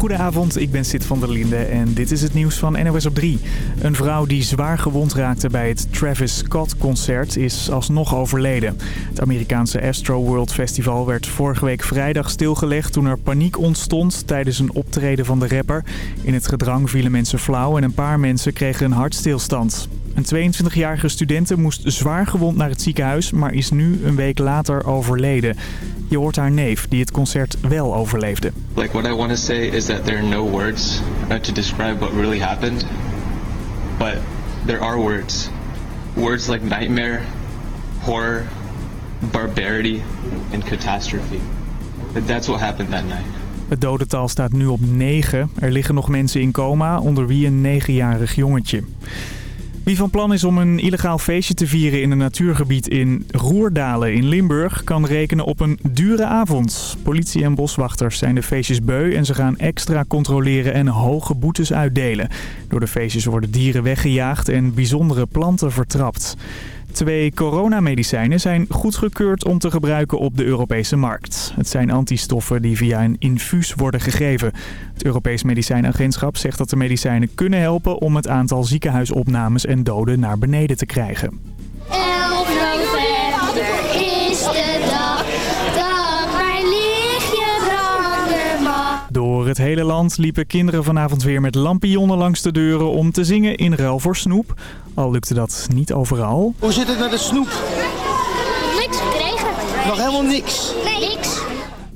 Goedenavond, ik ben Sid van der Linde en dit is het nieuws van NOS op 3. Een vrouw die zwaar gewond raakte bij het Travis Scott concert is alsnog overleden. Het Amerikaanse Astro World Festival werd vorige week vrijdag stilgelegd toen er paniek ontstond tijdens een optreden van de rapper. In het gedrang vielen mensen flauw en een paar mensen kregen een hartstilstand. Een 22-jarige studente moest zwaar gewond naar het ziekenhuis, maar is nu een week later overleden. Je hoort haar neef, die het concert wel overleefde. Like what I want to say is that there are no words to describe what really happened. But there are words. Words like nightmare, horror, barbarity and catastrophe. That's what happened that night. Het dodental staat nu op 9. Er liggen nog mensen in coma, onder wie een 9-jarig jongetje. Wie van plan is om een illegaal feestje te vieren in een natuurgebied in Roerdalen in Limburg... kan rekenen op een dure avond. Politie en boswachters zijn de feestjes beu en ze gaan extra controleren en hoge boetes uitdelen. Door de feestjes worden dieren weggejaagd en bijzondere planten vertrapt. Twee coronamedicijnen zijn goedgekeurd om te gebruiken op de Europese markt. Het zijn antistoffen die via een infuus worden gegeven. Het Europees Medicijnagentschap zegt dat de medicijnen kunnen helpen om het aantal ziekenhuisopnames en doden naar beneden te krijgen. 11 november is de dag dat mijn lichtje branden mag. Door het hele land liepen kinderen vanavond weer met lampionnen langs de deuren om te zingen in ruil voor snoep. Al lukte dat niet overal. Hoe zit het met de snoep? Niks gekregen. Nog helemaal niks. Nee, niks.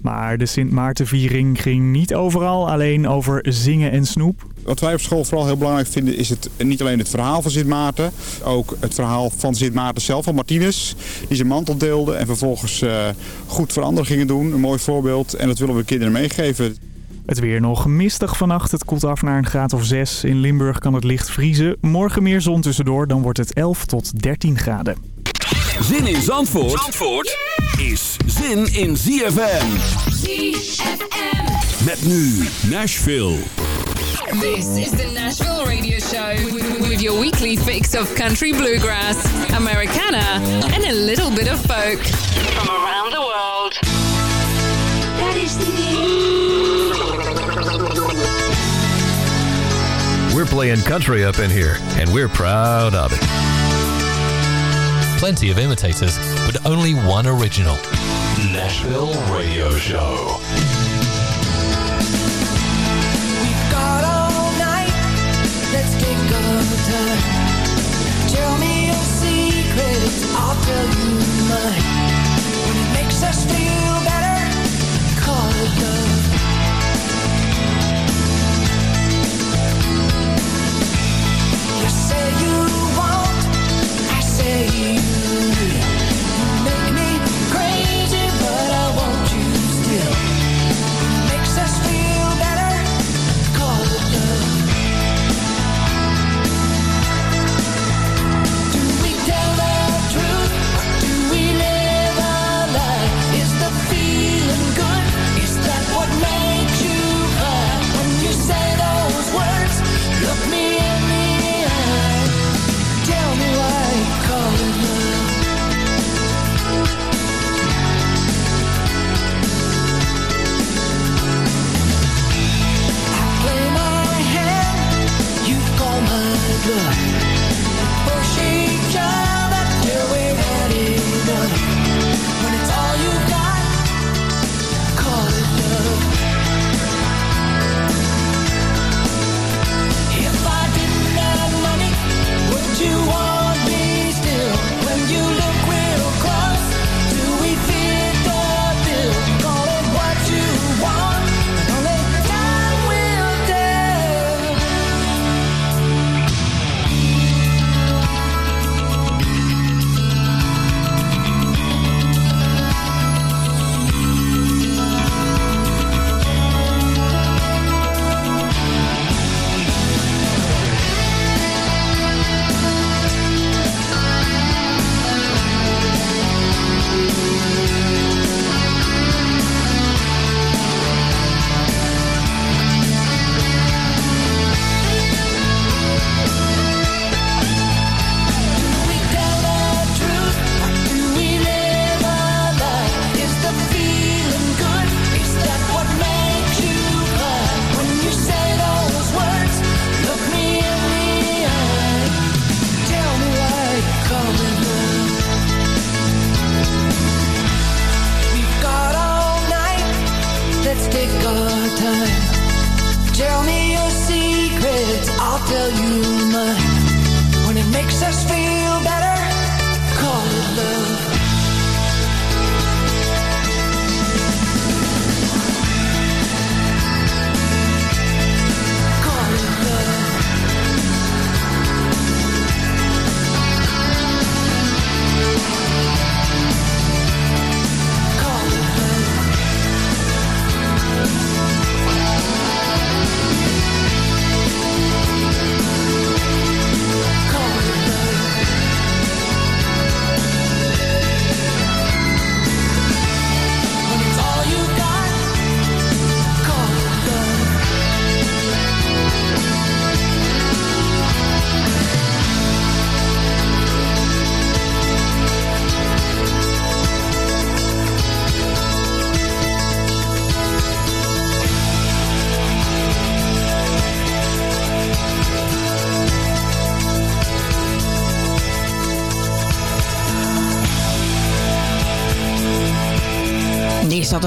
Maar de Sint Maartenviering ging niet overal alleen over zingen en snoep. Wat wij op school vooral heel belangrijk vinden is het, niet alleen het verhaal van Sint Maarten. Ook het verhaal van Sint Maarten zelf, van Martinus. Die zijn mantel deelde en vervolgens uh, goed voor anderen gingen doen. Een mooi voorbeeld en dat willen we kinderen meegeven. Het weer nog mistig vannacht. Het koelt af naar een graad of 6. In Limburg kan het licht vriezen. Morgen meer zon tussendoor. Dan wordt het 11 tot 13 graden. Zin in Zandvoort, Zandvoort is zin in ZFM. ZFM. Met nu Nashville. This is the Nashville Radio Show with your weekly fix of country bluegrass, Americana, and a little bit of folk from around the world. We're playing country up in here, and we're proud of it. Plenty of imitators, but only one original. Nashville Radio Show. Me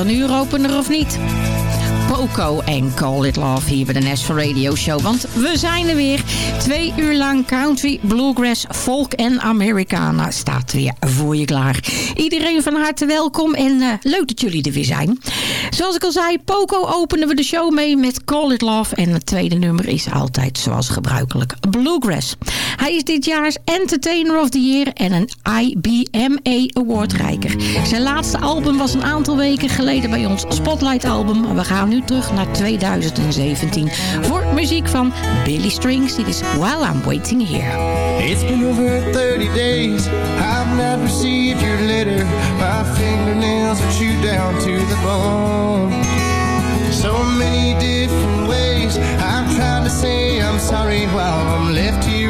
Nu uur of niet. Poco en Call It Love hier bij de Nashville Radio Show. Want we zijn er weer. Twee uur lang country, bluegrass, folk en Americana staat weer voor je klaar. Iedereen van harte welkom en eh, leuk dat jullie er weer zijn. Zoals ik al zei, Poco openen we de show mee met Call It Love. En het tweede nummer is altijd zoals gebruikelijk bluegrass. Hij is dit jaars Entertainer of the Year en een IBMA Awardrijker. Zijn laatste album was een aantal weken geleden bij ons Spotlight album. We gaan nu terug naar 2017 voor muziek van Billy Strings. Dit is While I'm Waiting Here. It's been over 30 days. I've not received your letter. My fingernails are chewed down to the bone. So many different ways. I'm trying to say I'm sorry while I'm left here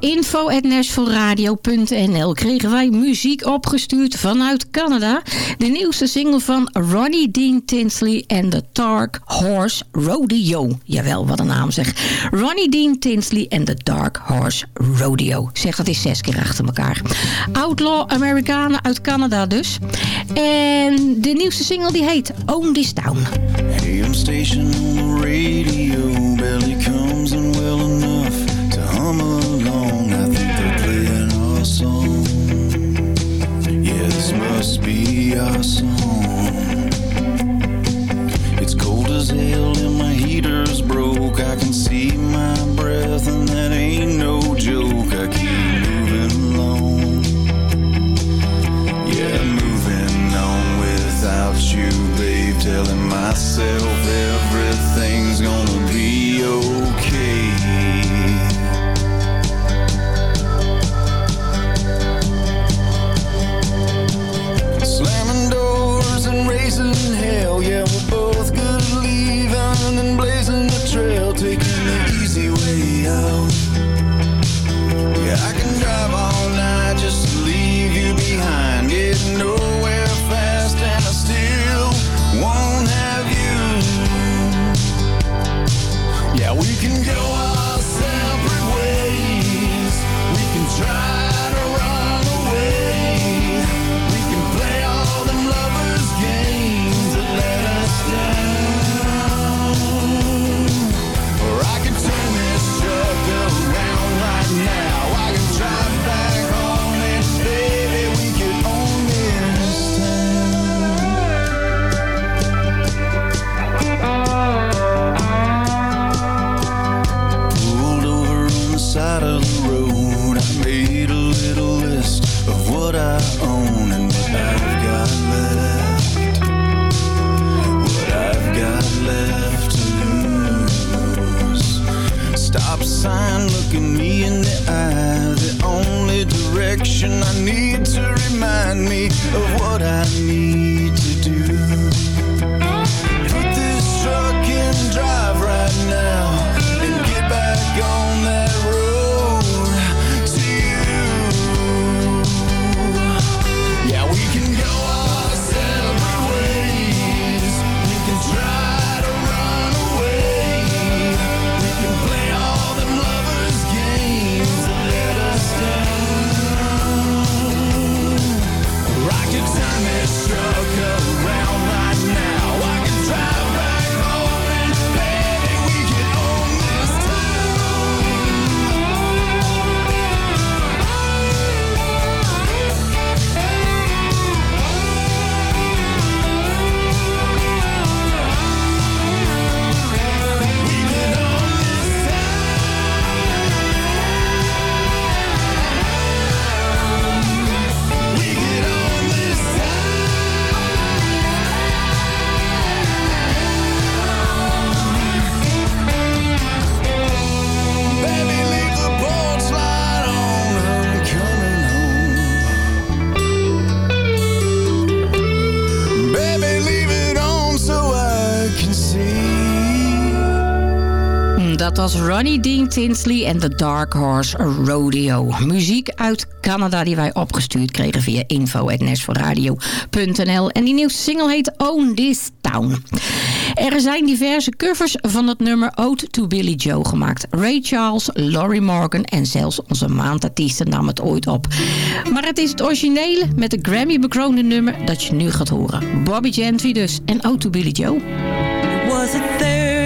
info.nashvilleradio.nl kregen wij muziek opgestuurd vanuit Canada. De nieuwste single van Ronnie Dean Tinsley en The Dark Horse Rodeo. Jawel, wat een naam zeg. Ronnie Dean Tinsley en The Dark Horse Rodeo. Zeg, dat is zes keer achter elkaar. Outlaw Amerikanen uit Canada dus. En de nieuwste single die heet Own This Town. AM station radio broke. I can see my breath and that ain't no joke. I keep moving along. Yeah, moving on without you, babe. Telling myself everything's gonna be okay. Slamming doors and raising hell. Yeah, behind. Dat was Ronnie Dean Tinsley en The Dark Horse Rodeo. Muziek uit Canada die wij opgestuurd kregen via info.nesforradio.nl. En die nieuwste single heet Own This Town. Er zijn diverse covers van het nummer Ode to Billy Joe gemaakt. Ray Charles, Laurie Morgan en zelfs onze maandartiesten nam het ooit op. Maar het is het originele met de Grammy-bekroonde nummer dat je nu gaat horen. Bobby Gentry dus en Ode to Billy Joe.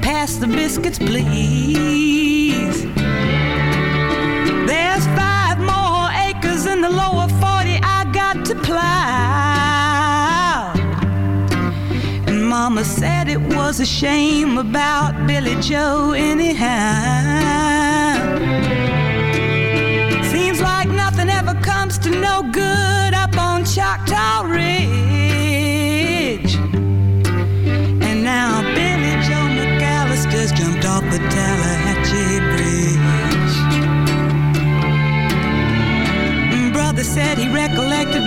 Pass the biscuits, please. There's five more acres in the lower 40 I got to plow. And Mama said it was a shame about Billie Joe, anyhow. Seems like nothing ever comes to no good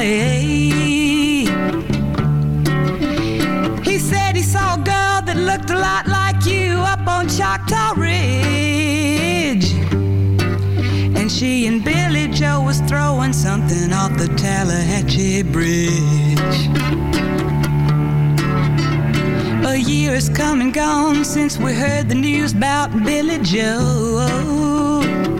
He said he saw a girl that looked a lot like you up on Choctaw Ridge. And she and Billie Joe was throwing something off the Tallahatchie Bridge. A year has come and gone since we heard the news about Billie Joe.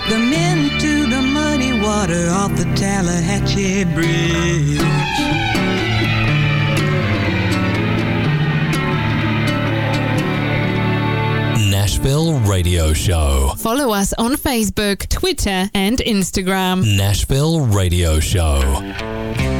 Drop them into the muddy water off the Tallahatchie Bridge. Nashville Radio Show. Follow us on Facebook, Twitter, and Instagram. Nashville Radio Show.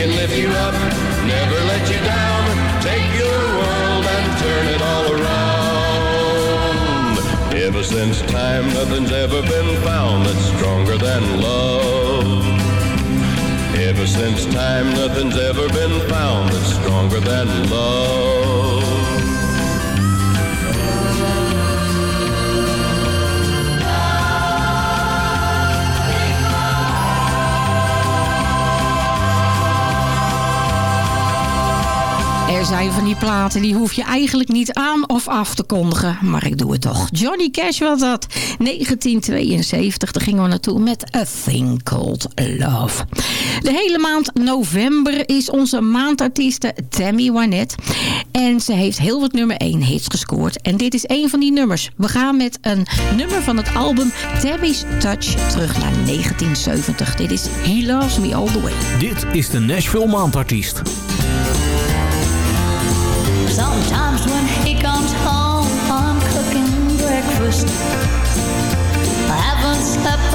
can lift you up, never let you down. Take your world and turn it all around. Ever since time, nothing's ever been found that's stronger than love. Ever since time, nothing's ever been found that's stronger than love. Er zijn van die platen, die hoef je eigenlijk niet aan of af te kondigen. Maar ik doe het toch. Johnny Cash was dat. 1972, daar gingen we naartoe met A Thing Called Love. De hele maand november is onze maandartieste Tammy Wynette. En ze heeft heel wat nummer 1 hits gescoord. En dit is een van die nummers. We gaan met een nummer van het album Tammy's Touch terug naar 1970. Dit is He Loves Me All The Way. Dit is de Nashville Maandartiest. Sometimes when he comes home, I'm cooking breakfast. I haven't slept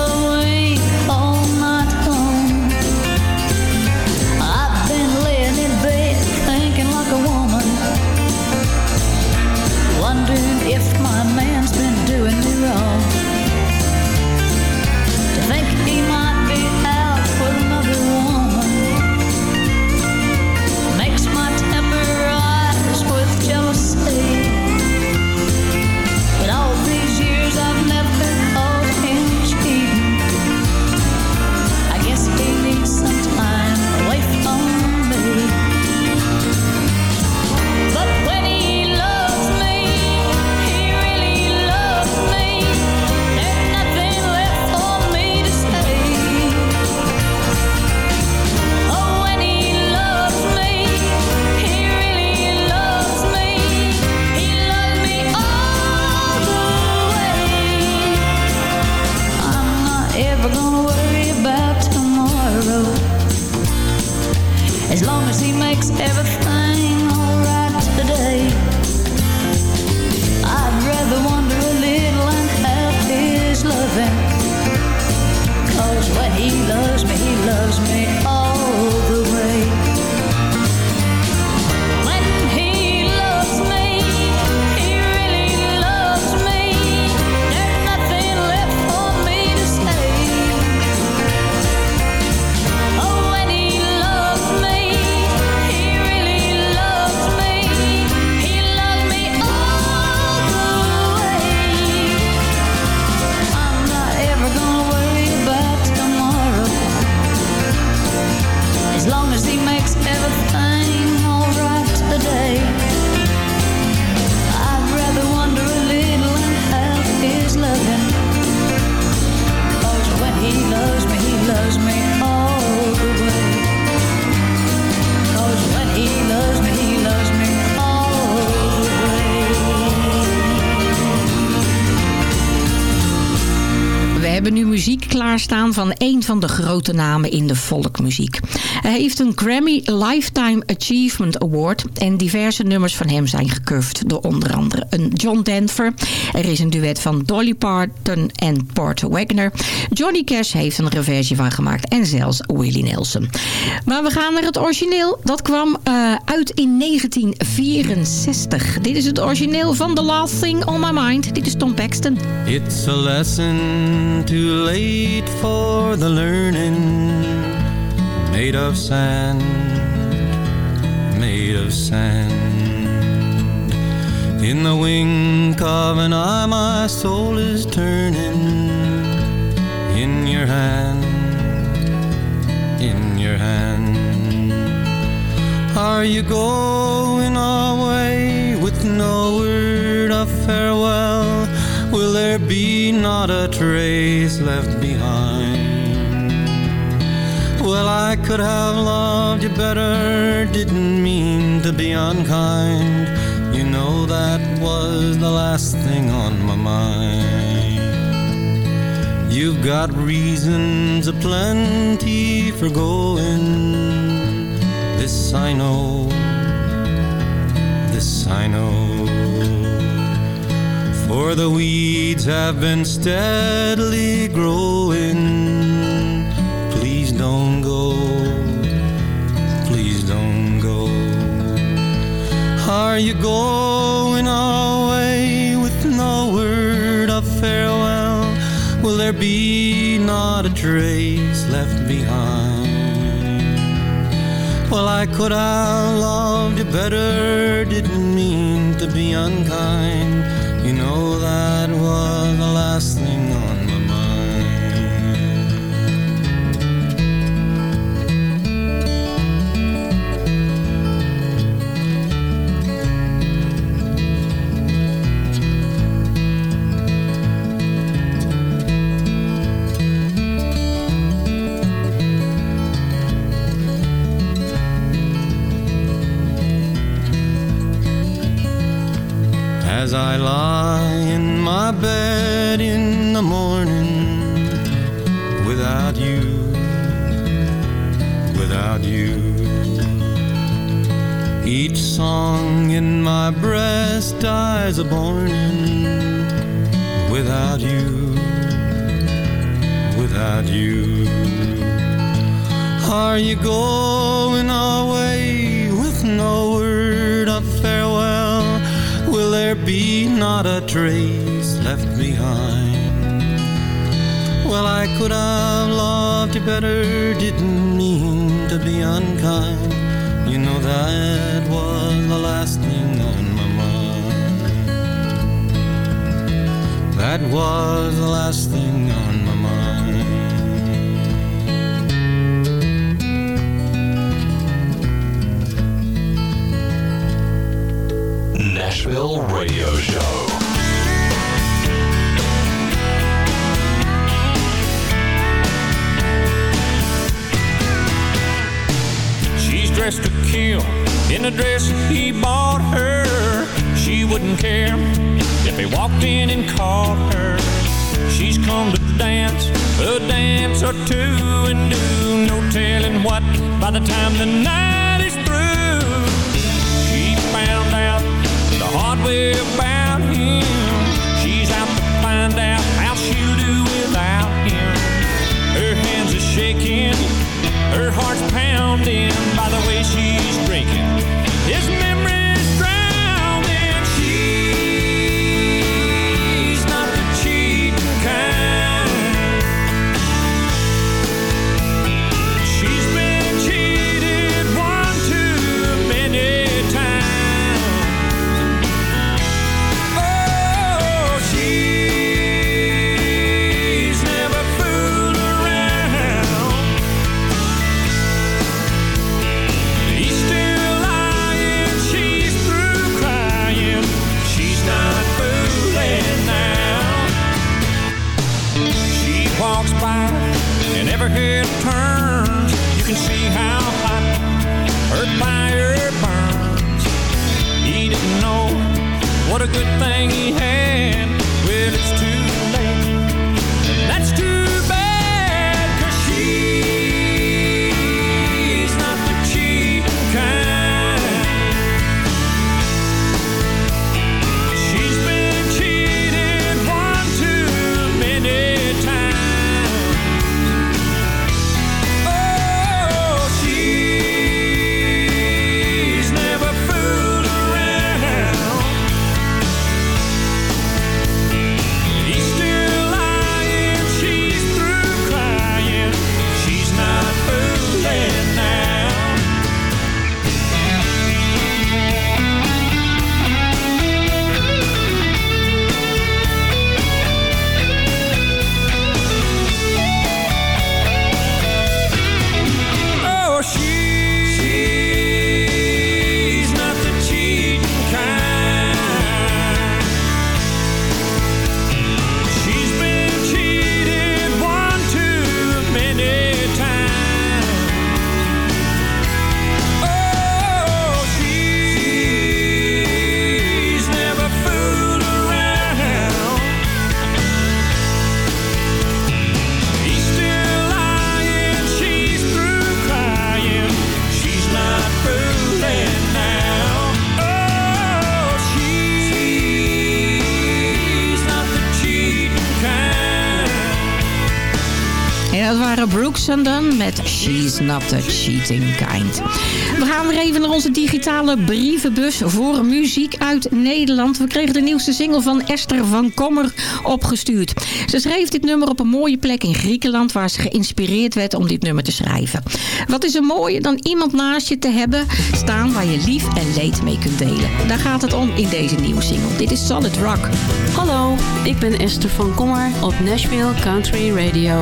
van een van de grote namen in de volkmuziek. Hij heeft een Grammy Lifetime Achievement Award en diverse nummers van hem zijn gecurved door onder andere een John Denver. Er is een duet van Dolly Parton en Porter Wagner. Johnny Cash heeft een versie van gemaakt en zelfs Willie Nelson. Maar we gaan naar het origineel. Dat kwam eh, uit in 1964. Dit is het origineel van The Last Thing on My Mind. Dit is Tom Paxton. It's a lesson too late for the learning. Made of sand, made of sand. In the wink of an eye, my soul is turning. In your hand, in your hand. Are you going away with no word of farewell? Will there be not a trace left behind? Well, I could have loved you better, didn't mean to be unkind. You know that was the last thing on my mind. You've got reasons aplenty for going. This I know, this I know. For the weeds have been steadily growing. Are you going away with no word of farewell? Will there be not a trace left behind? Well, I could have loved you better, didn't mean to be unkind. As I lie in my bed in the morning without you, without you. Each song in my breast dies a borning without you, without you. Are you going away be not a trace left behind? Well, I could have loved you better, didn't mean to be unkind. You know that was the last thing on my mind. That was the last thing on Nashville Radio Show. She's dressed to kill in a dress he bought her. She wouldn't care if he walked in and caught her. She's come to dance a dance or two and do no telling what by the time the night the about him. She's out to find out how she'll do without him. Her hands are shaking, her heart's pounding by the way she's drinking. His memory's what a good thing he had. She's Not Cheating Kind. We gaan weer even naar onze digitale brievenbus voor muziek uit Nederland. We kregen de nieuwste single van Esther van Kommer opgestuurd. Ze schreef dit nummer op een mooie plek in Griekenland... waar ze geïnspireerd werd om dit nummer te schrijven. Wat is er mooier dan iemand naast je te hebben staan... waar je lief en leed mee kunt delen. Daar gaat het om in deze nieuwe single. Dit is Solid Rock. Hallo, ik ben Esther van Kommer op Nashville Country Radio.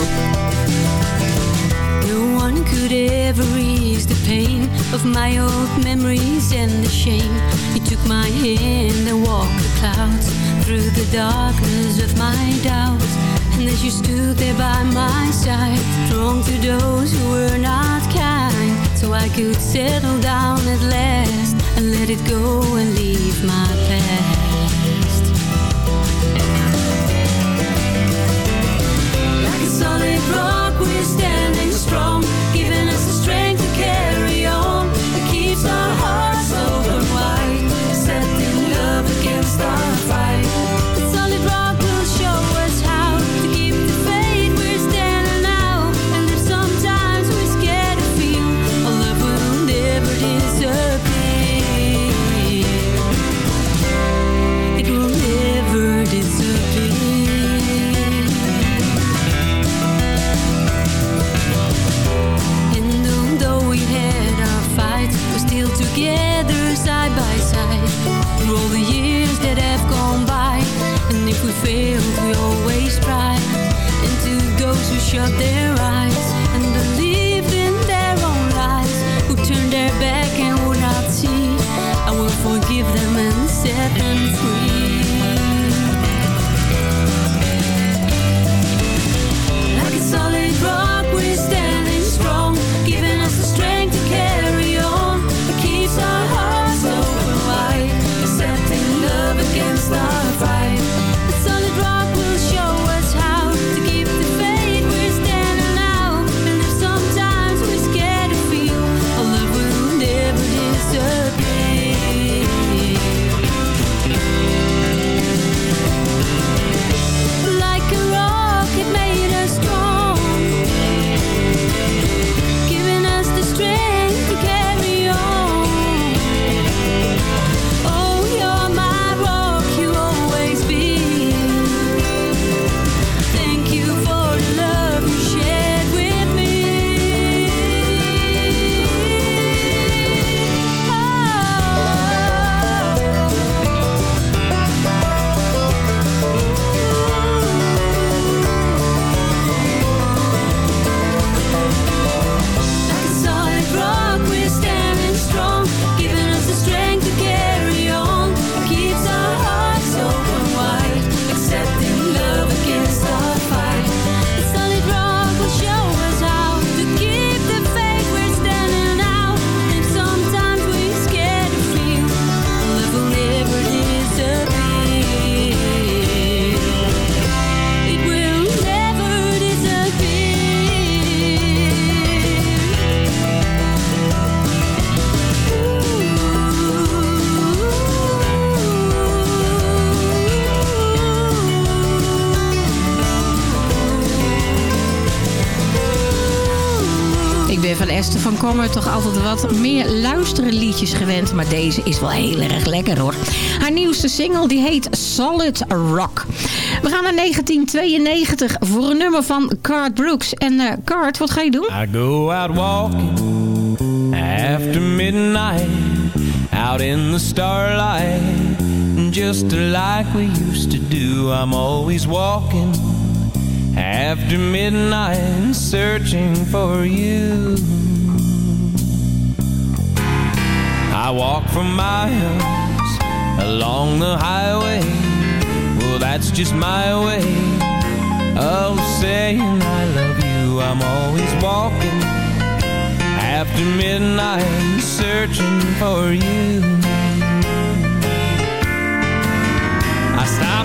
Could ever ease the pain of my old memories and the shame. You took my hand and walked the clouds through the darkness of my doubts. And as you stood there by my side, strong to those who were not kind, so I could settle down at last and let it go and leave my past. Like a solid rock, we're standing strong, shut their eyes Kommer toch altijd wat meer luisteren liedjes gewend. Maar deze is wel heel erg lekker hoor. Haar nieuwste single die heet Solid Rock. We gaan naar 1992 voor een nummer van Cart Brooks. En eh Cart, wat ga je doen? I go out walking after midnight, out in the starlight, just like we used to do. I'm always walking after midnight, searching for you. I walk for miles along the highway. Well, that's just my way of saying I love you. I'm always walking after midnight, searching for you. I stopped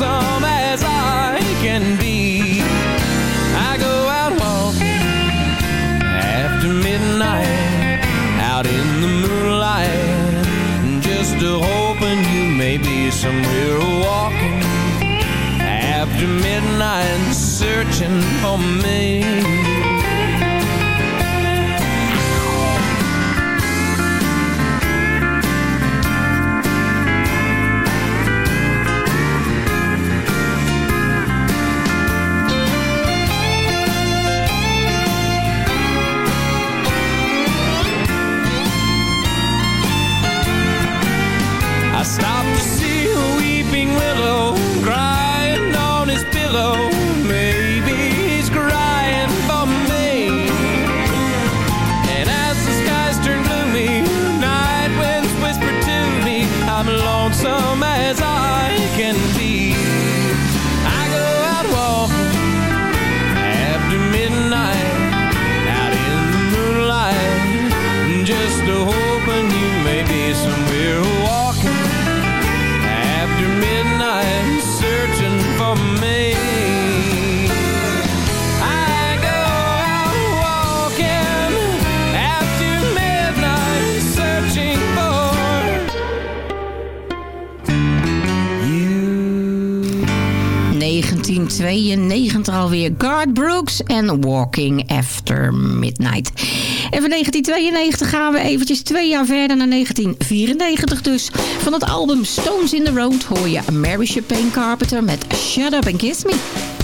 lonesome as I can be. I go out walking after midnight, out in the moonlight, just hoping you may be somewhere walking after midnight, searching for me. alweer 'Guard Brooks en Walking After Midnight. En van 1992 gaan we eventjes twee jaar verder naar 1994 dus. Van het album Stones in the Road hoor je Mary Chapin Carpenter met Shut Up and Kiss Me.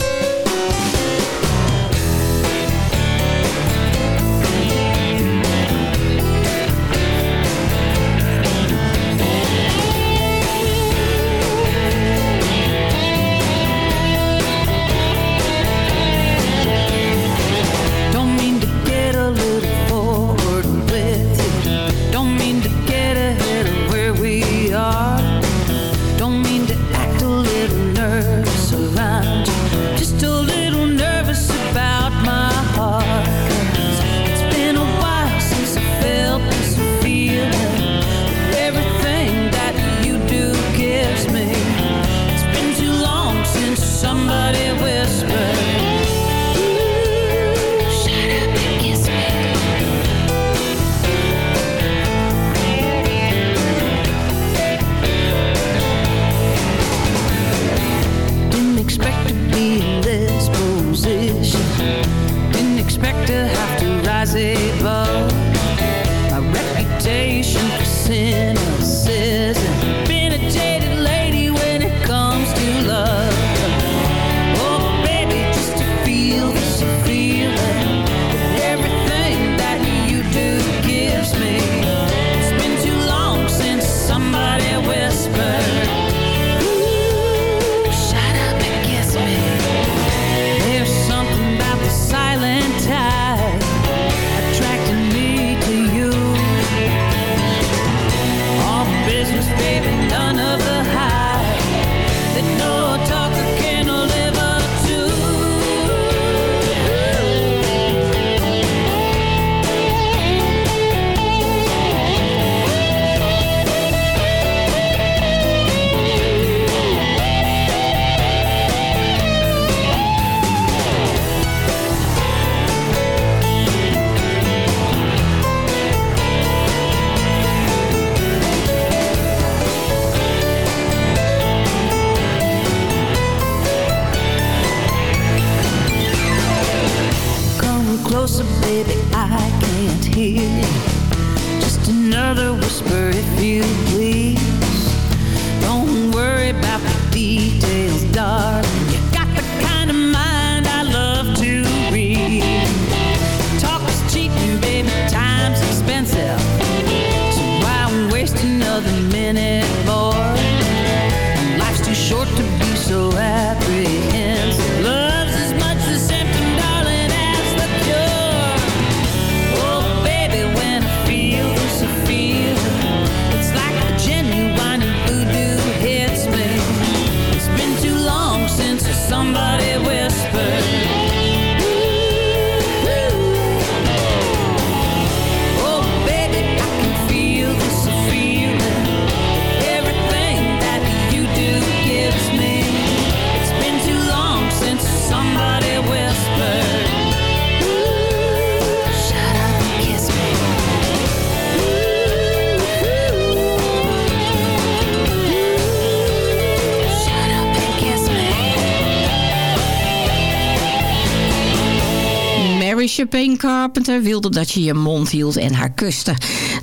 Wilde dat je je mond hield en haar kuste.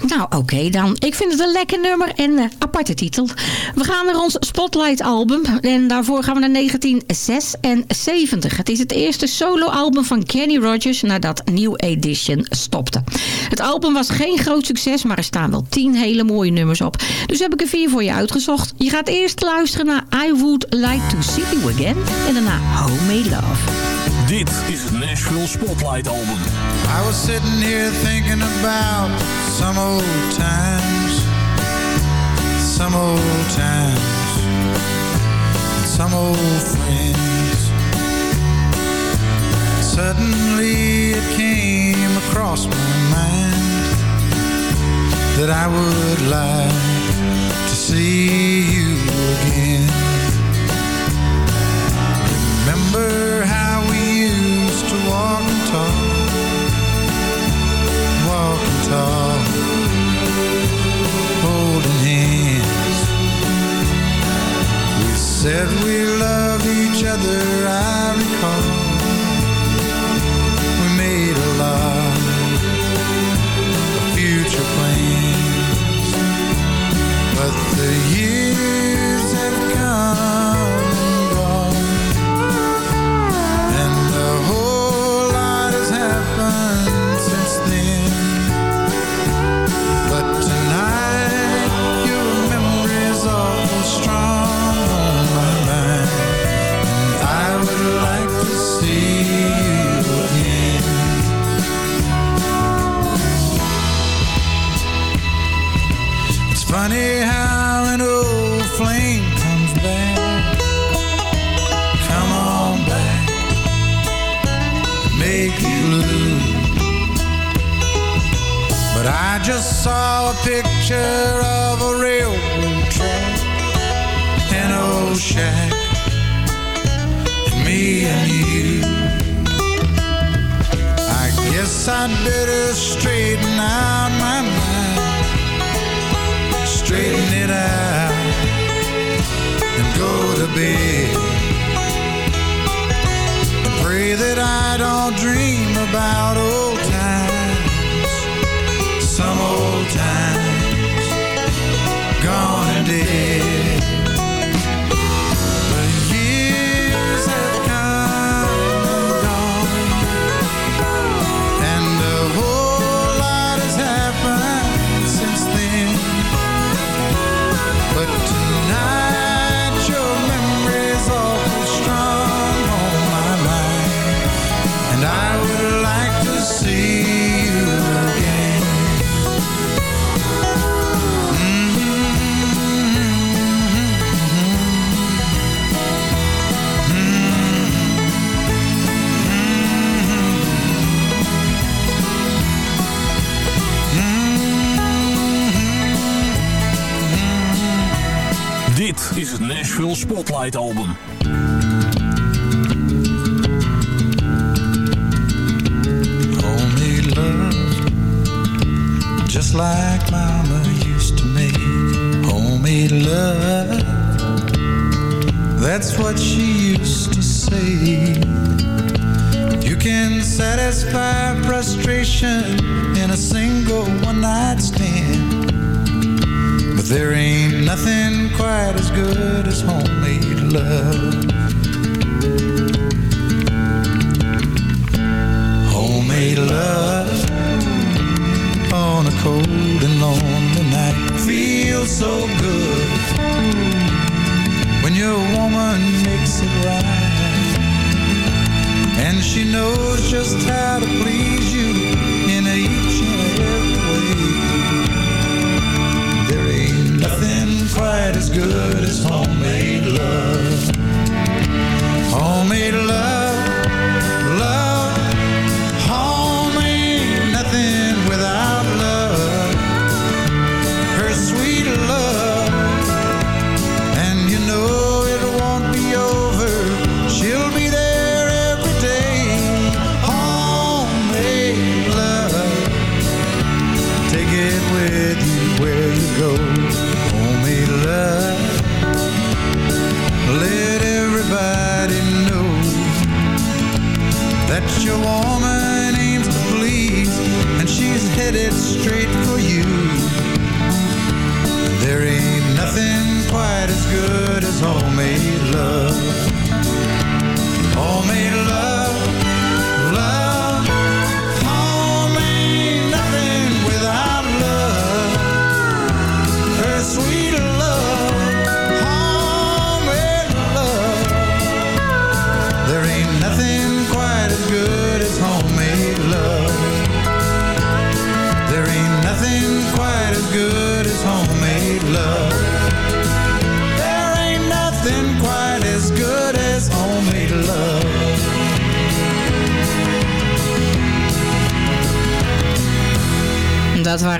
Nou, oké dan. Ik vind het een lekker nummer en een aparte titel. We gaan naar ons Spotlight album. En daarvoor gaan we naar 1976. Het is het eerste soloalbum van Kenny Rogers nadat New Edition stopte. Het album was geen groot succes, maar er staan wel 10 hele mooie nummers op. Dus heb ik er vier voor je uitgezocht. Je gaat eerst luisteren naar I Would Like to See You Again. En daarna Homemade Love. Dit is het Nashville Spotlight Album. I was sitting here thinking about some old times, some old times, some old friends. Suddenly it came across my mind that I would like to see you talk, holding hands. We said we loved each other, I recall. Het Spotlight Album. Love, just like Mama used to make. Homemade love, that's what she used to say. You can satisfy frustration in a single one night stand. There ain't nothing quite as good as homemade love. Homemade love on a cold and lonely night feels so good when your woman makes it right. And she knows just how to please you quite as good as homemade love. Homemade love, love, home ain't nothing without love. Her sweet love, and you know it won't be over. She'll be there every day. Homemade love, take it with you where you go. Your woman aims to please, and she's headed straight for you.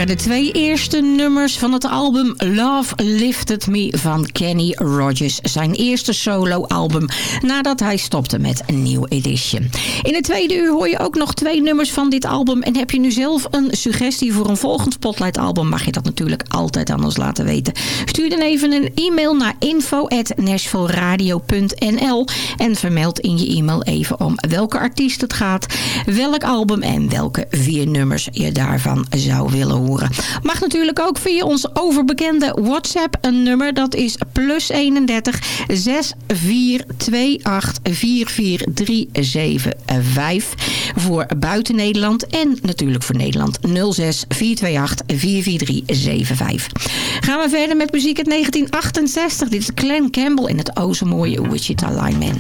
De twee nummers van het album Love Lifted Me van Kenny Rogers. Zijn eerste solo-album nadat hij stopte met een nieuw edition. In het tweede uur hoor je ook nog twee nummers van dit album. En heb je nu zelf een suggestie voor een volgend Spotlight-album... mag je dat natuurlijk altijd aan ons laten weten. Stuur dan even een e-mail naar info.nashvilleradio.nl en vermeld in je e-mail even om welke artiest het gaat... welk album en welke vier nummers je daarvan zou willen horen. Mag natuurlijk ook via ons overbekende WhatsApp een nummer. Dat is plus 31 6428 44375 voor buiten Nederland en natuurlijk voor Nederland 06 428 44375. Gaan we verder met muziek uit 1968. Dit is Glenn Campbell in het o mooie Wichita Lineman.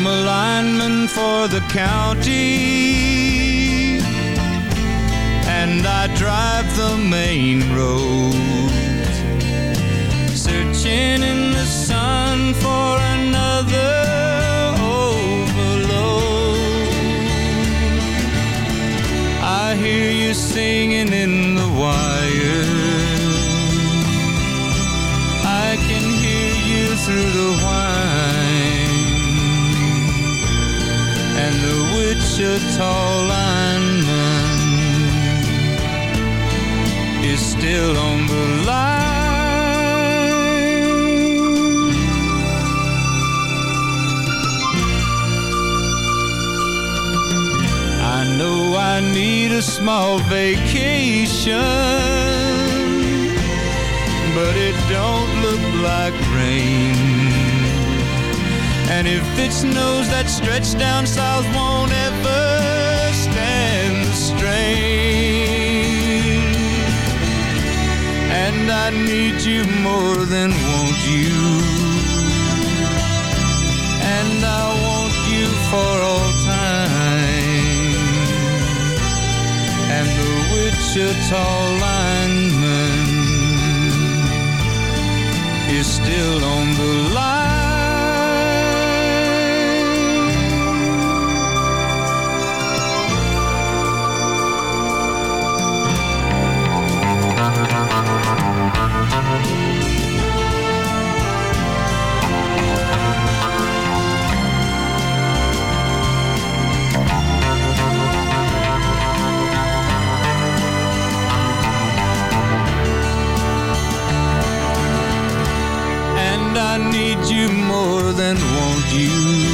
I am a lineman for the county. And I drive the main road Wichita lineman is still on the line. I know I need a small vacation, but it don't look like rain. And if it snows, that stretch down south won't ever stand the strain. And I need you more than want you. And I want you for all time. And the Wichita lineman is still on the line. I need you more than want you.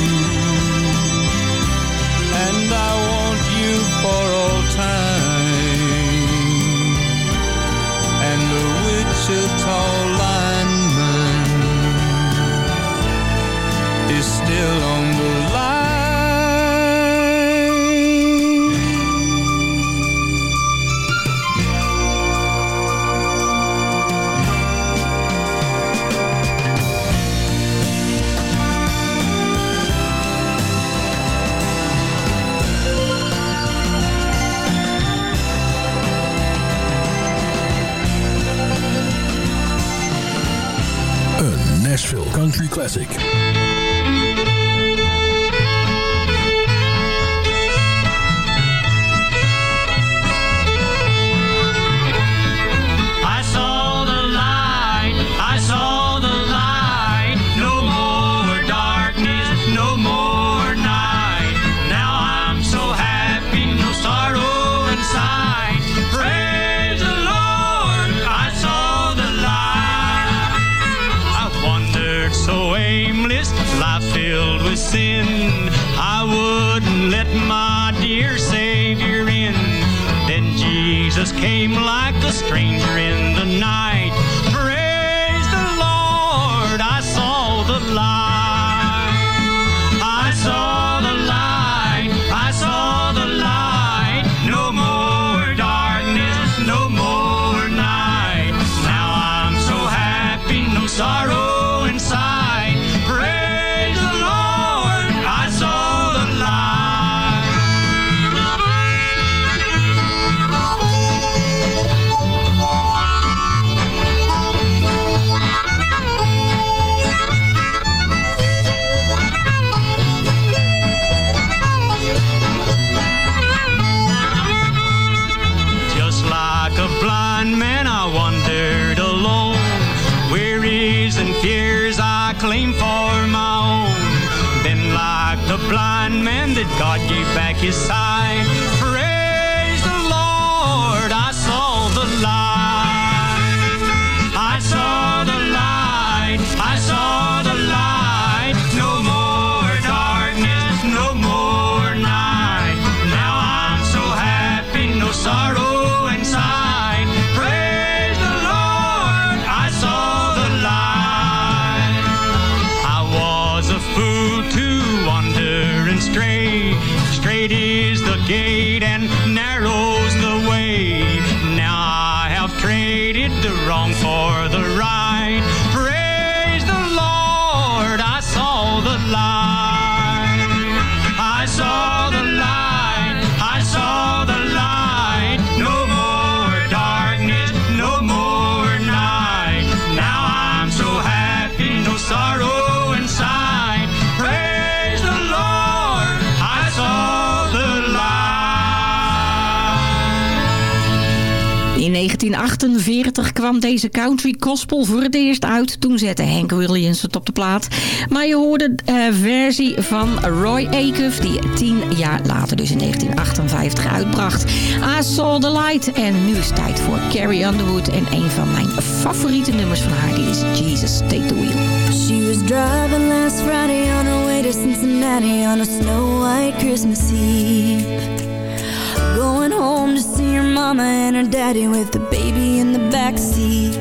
His sight. 1948 kwam deze country gospel voor het eerst uit. Toen zette Hank Williams het op de plaat. Maar je hoorde de versie van Roy Acuff... die tien jaar later, dus in 1958, uitbracht. I Saw the Light. En nu is het tijd voor Carrie Underwood... en een van mijn favoriete nummers van haar. Dit is Jesus, Take the Wheel. She was driving last Friday on her way to Cincinnati on a snow white Christmas Eve. Going home to mama and her daddy with the baby in the back seat.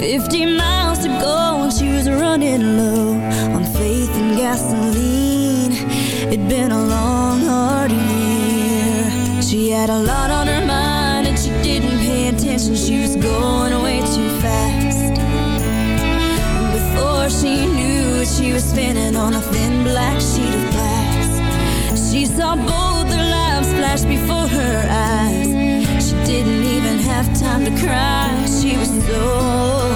Fifty miles to go and she was running low on faith and gasoline. It'd been a long, hard year. She had a lot on her mind and she didn't pay attention. She was going way too fast. And Before she knew it, she was spinning on a thin black sheet of glass. She saw both their lives flash before her eyes. Have time to cry. She was so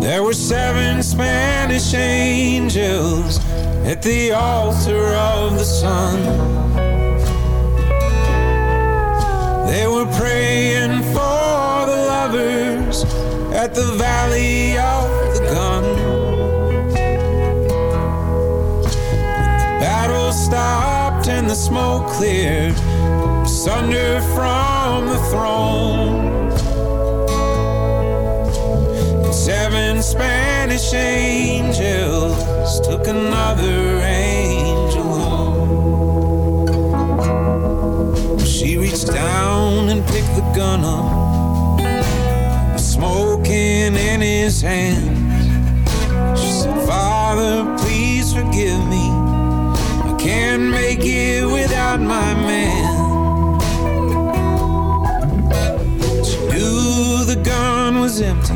There were seven Spanish angels at the altar of the sun. They were praying for the lovers at the valley of the gun. Battle stopped and the smoke cleared, sunder from the throne. Seven Spanish angels took another angel home. She reached down and picked the gun up, smoking in his hand. She said, Father, please forgive me. I can't make it without my man. She knew the gun was empty.